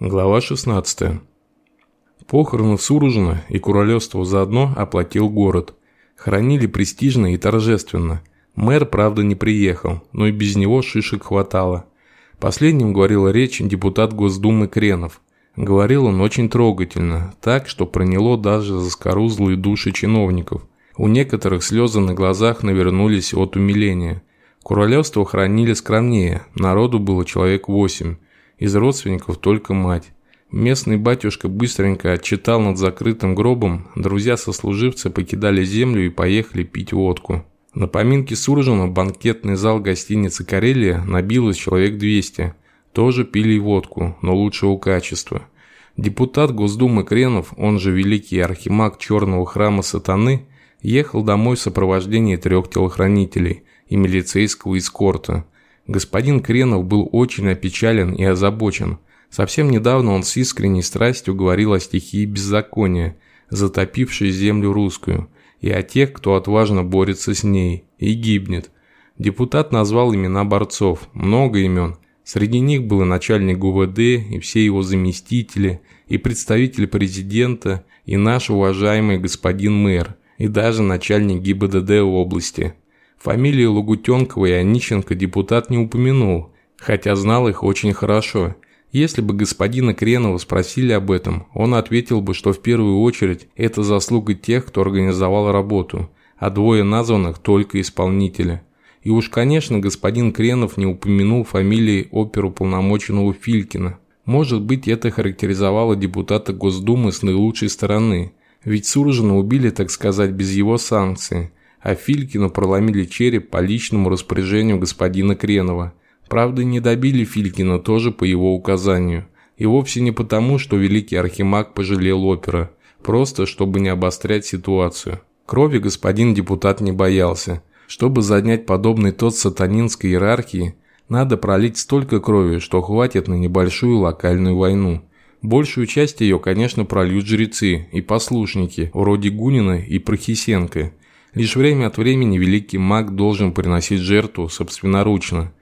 Глава 16. Похороны Суружина и Куролёство заодно оплатил город. Хоронили престижно и торжественно. Мэр, правда, не приехал, но и без него шишек хватало. Последним говорила речь депутат Госдумы Кренов. Говорил он очень трогательно, так, что проняло даже заскорузлые души чиновников. У некоторых слезы на глазах навернулись от умиления. Куролёство хранили скромнее, народу было человек восемь. Из родственников только мать. Местный батюшка быстренько отчитал над закрытым гробом, друзья-сослуживцы покидали землю и поехали пить водку. На поминке Суржина банкетный зал гостиницы «Карелия» набилось человек 200. Тоже пили водку, но лучшего качества. Депутат Госдумы Кренов, он же великий архимаг Черного храма Сатаны, ехал домой в сопровождении трех телохранителей и милицейского эскорта – Господин Кренов был очень опечален и озабочен. Совсем недавно он с искренней страстью говорил о стихии беззакония, затопившей землю русскую, и о тех, кто отважно борется с ней и гибнет. Депутат назвал имена борцов, много имен. Среди них был и начальник ГУВД, и все его заместители, и представитель президента, и наш уважаемый господин мэр, и даже начальник ГИБДД области – Фамилии Лугутенкова и Онищенко депутат не упомянул, хотя знал их очень хорошо. Если бы господина Кренова спросили об этом, он ответил бы, что в первую очередь это заслуга тех, кто организовал работу, а двое названных только исполнители. И уж, конечно, господин Кренов не упомянул фамилии оперуполномоченного Филькина. Может быть, это характеризовало депутата Госдумы с наилучшей стороны, ведь Суржина убили, так сказать, без его санкции – а Филькину проломили череп по личному распоряжению господина Кренова. Правда, не добили Филькина тоже по его указанию. И вовсе не потому, что великий архимаг пожалел опера, просто чтобы не обострять ситуацию. Крови господин депутат не боялся. Чтобы занять подобный тот сатанинской иерархии, надо пролить столько крови, что хватит на небольшую локальную войну. Большую часть ее, конечно, прольют жрецы и послушники, вроде Гунина и Прохисенко – Лишь время от времени великий маг должен приносить жертву собственноручно.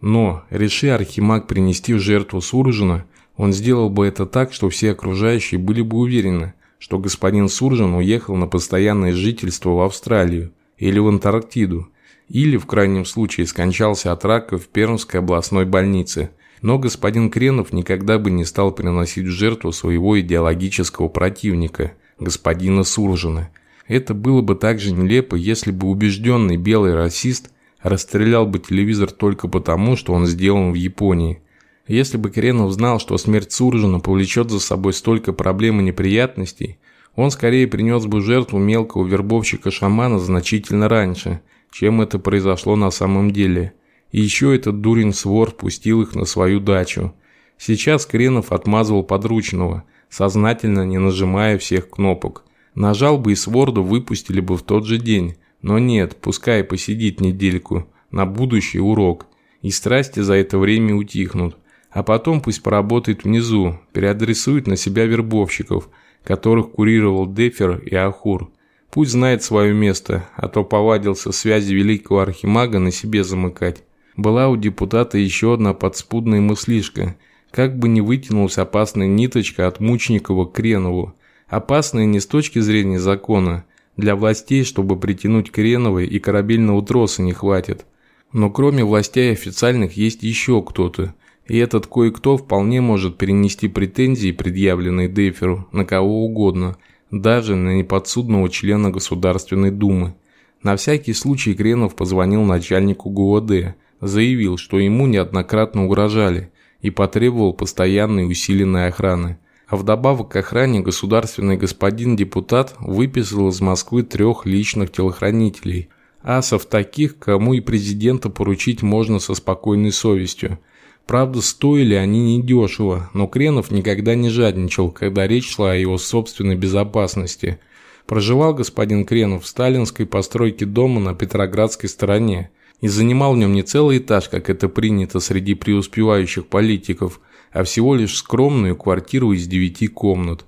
Но, реши архимаг принести в жертву Суржина, он сделал бы это так, что все окружающие были бы уверены, что господин Суржин уехал на постоянное жительство в Австралию или в Антарктиду, или, в крайнем случае, скончался от рака в Пермской областной больнице. Но господин Кренов никогда бы не стал приносить в жертву своего идеологического противника, господина Суржина – это было бы так же нелепо, если бы убежденный белый расист расстрелял бы телевизор только потому, что он сделан в Японии. Если бы Кренов знал, что смерть Суржина повлечет за собой столько проблем и неприятностей, он скорее принес бы жертву мелкого вербовщика-шамана значительно раньше, чем это произошло на самом деле. И еще этот дурень свор пустил их на свою дачу. Сейчас Кренов отмазывал подручного, сознательно не нажимая всех кнопок. Нажал бы и Сворду выпустили бы в тот же день. Но нет, пускай посидит недельку на будущий урок. И страсти за это время утихнут. А потом пусть поработает внизу, переадресует на себя вербовщиков, которых курировал Дефер и Ахур. Пусть знает свое место, а то повадился связи великого архимага на себе замыкать. Была у депутата еще одна подспудная мыслишка. Как бы не вытянулась опасная ниточка от Мучникова к Кренову опасные не с точки зрения закона. Для властей, чтобы притянуть Креновой и корабельного троса не хватит. Но кроме властей официальных есть еще кто-то. И этот кое-кто вполне может перенести претензии, предъявленные Деферу, на кого угодно, даже на неподсудного члена Государственной Думы. На всякий случай Кренов позвонил начальнику ГУВД, заявил, что ему неоднократно угрожали и потребовал постоянной усиленной охраны. А вдобавок к охране государственный господин депутат выписал из Москвы трех личных телохранителей. Асов таких, кому и президента поручить можно со спокойной совестью. Правда, стоили они недешево, но Кренов никогда не жадничал, когда речь шла о его собственной безопасности. Проживал господин Кренов в сталинской постройке дома на Петроградской стороне и занимал в нем не целый этаж, как это принято среди преуспевающих политиков – а всего лишь скромную квартиру из девяти комнат.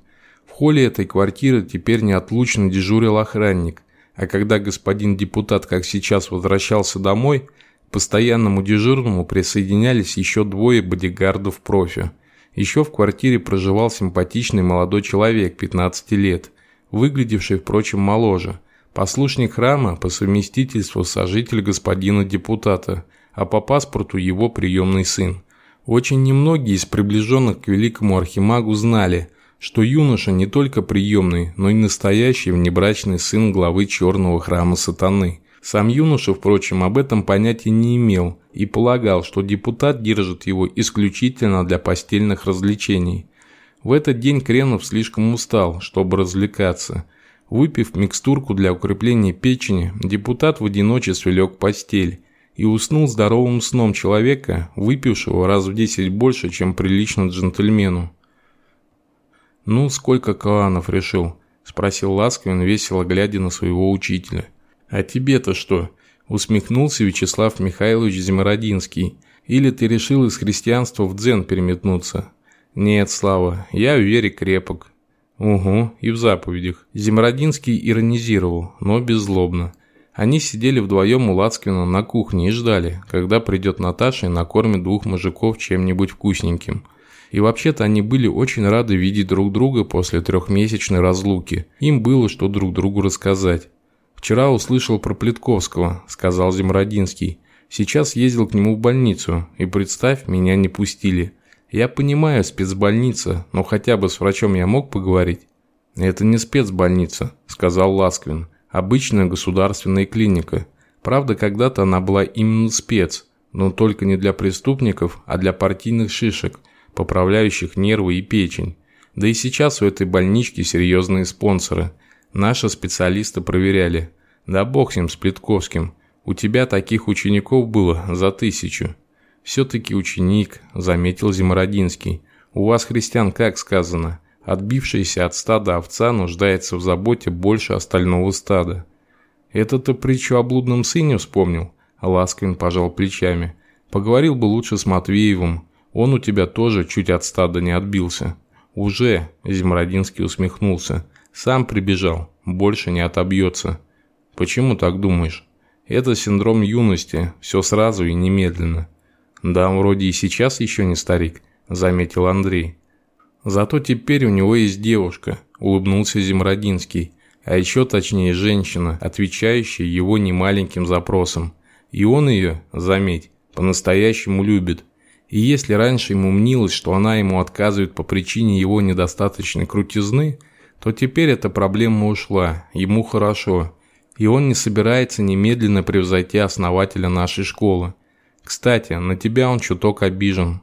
В холле этой квартиры теперь неотлучно дежурил охранник, а когда господин депутат, как сейчас, возвращался домой, к постоянному дежурному присоединялись еще двое бодигардов профи. Еще в квартире проживал симпатичный молодой человек 15 лет, выглядевший, впрочем, моложе. Послушник храма по совместительству сожитель господина депутата, а по паспорту его приемный сын. Очень немногие из приближенных к великому архимагу знали, что юноша не только приемный, но и настоящий внебрачный сын главы черного храма сатаны. Сам юноша, впрочем, об этом понятия не имел и полагал, что депутат держит его исключительно для постельных развлечений. В этот день Кренов слишком устал, чтобы развлекаться. Выпив микстурку для укрепления печени, депутат в одиночестве лег в постель и уснул здоровым сном человека, выпившего раз в десять больше, чем прилично джентльмену. «Ну, сколько каланов решил?» – спросил Ласковин, весело глядя на своего учителя. «А тебе-то что?» – усмехнулся Вячеслав Михайлович Зимородинский. «Или ты решил из христианства в дзен переметнуться?» «Нет, Слава, я в вере крепок». «Угу, и в заповедях». Зимородинский иронизировал, но беззлобно. Они сидели вдвоем у Лацкина на кухне и ждали, когда придет Наташа и накормит двух мужиков чем-нибудь вкусненьким. И вообще-то они были очень рады видеть друг друга после трехмесячной разлуки. Им было что друг другу рассказать. «Вчера услышал про Плитковского», – сказал Зимродинский. «Сейчас ездил к нему в больницу, и, представь, меня не пустили. Я понимаю, спецбольница, но хотя бы с врачом я мог поговорить?» «Это не спецбольница», – сказал Ласквин. Обычная государственная клиника. Правда, когда-то она была именно спец, но только не для преступников, а для партийных шишек, поправляющих нервы и печень. Да и сейчас у этой больнички серьезные спонсоры. Наши специалисты проверяли. Да бог с ним, с Плитковским. У тебя таких учеников было за тысячу. Все-таки ученик, заметил Зимородинский. У вас, христиан, как сказано – Отбившаяся от стада овца нуждается в заботе больше остального стада. Это ты притчу о блудном сыне вспомнил? Ласкин пожал плечами. Поговорил бы лучше с Матвеевым. Он у тебя тоже чуть от стада не отбился. Уже, Зимродинский усмехнулся. Сам прибежал, больше не отобьется. Почему так думаешь? Это синдром юности, все сразу и немедленно. Да, вроде и сейчас еще не старик, заметил Андрей. Зато теперь у него есть девушка, улыбнулся Зимродинский. А еще точнее женщина, отвечающая его немаленьким запросам. И он ее, заметь, по-настоящему любит. И если раньше ему мнилось, что она ему отказывает по причине его недостаточной крутизны, то теперь эта проблема ушла, ему хорошо. И он не собирается немедленно превзойти основателя нашей школы. Кстати, на тебя он чуток обижен.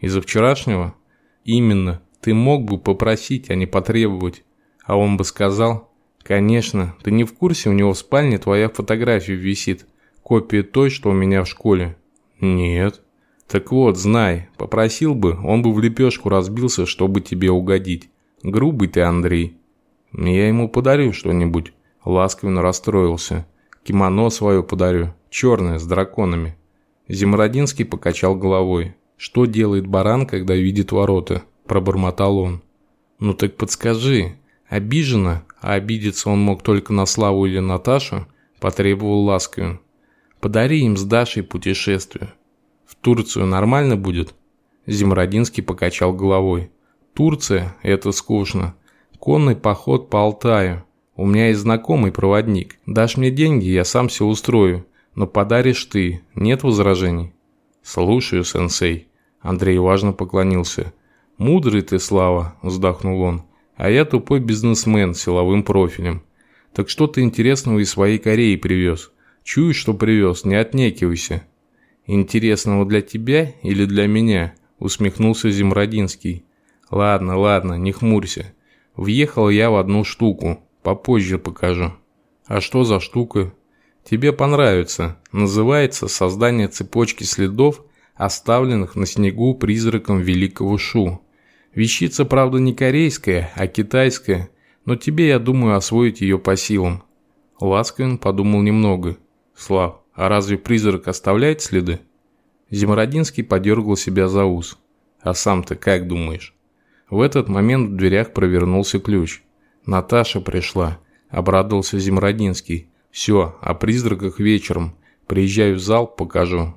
Из-за вчерашнего? Именно. Ты мог бы попросить, а не потребовать. А он бы сказал, конечно, ты не в курсе, у него в спальне твоя фотография висит. Копия той, что у меня в школе. Нет. Так вот, знай, попросил бы, он бы в лепешку разбился, чтобы тебе угодить. Грубый ты, Андрей. Я ему подарю что-нибудь. Ласково расстроился. Кимоно свое подарю, черное, с драконами. Зимородинский покачал головой. Что делает баран, когда видит ворота? Пробормотал он. «Ну так подскажи, обижена, а обидеться он мог только на Славу или Наташу?» – потребовал Ласковин. «Подари им с Дашей путешествие. В Турцию нормально будет?» Зимродинский покачал головой. «Турция – это скучно. Конный поход по Алтаю. У меня есть знакомый проводник. Дашь мне деньги, я сам все устрою. Но подаришь ты. Нет возражений?» «Слушаю, сенсей». Андрей важно поклонился. «Мудрый ты, Слава», – вздохнул он, – «а я тупой бизнесмен с силовым профилем. Так что ты интересного из своей Кореи привез? Чуешь, что привез, не отнекивайся». «Интересного для тебя или для меня?» – усмехнулся Зимродинский. «Ладно, ладно, не хмурься. Въехал я в одну штуку, попозже покажу». «А что за штука?» «Тебе понравится. Называется «Создание цепочки следов, оставленных на снегу призраком великого Шу». Вещица, правда, не корейская, а китайская, но тебе, я думаю, освоить ее по силам. Ласковин подумал немного. Слав, а разве призрак оставляет следы? Зимородинский подергал себя за ус. А сам-то как думаешь? В этот момент в дверях провернулся ключ. Наташа пришла. Обрадовался Зимородинский. Все, о призраках вечером. Приезжаю в зал, покажу.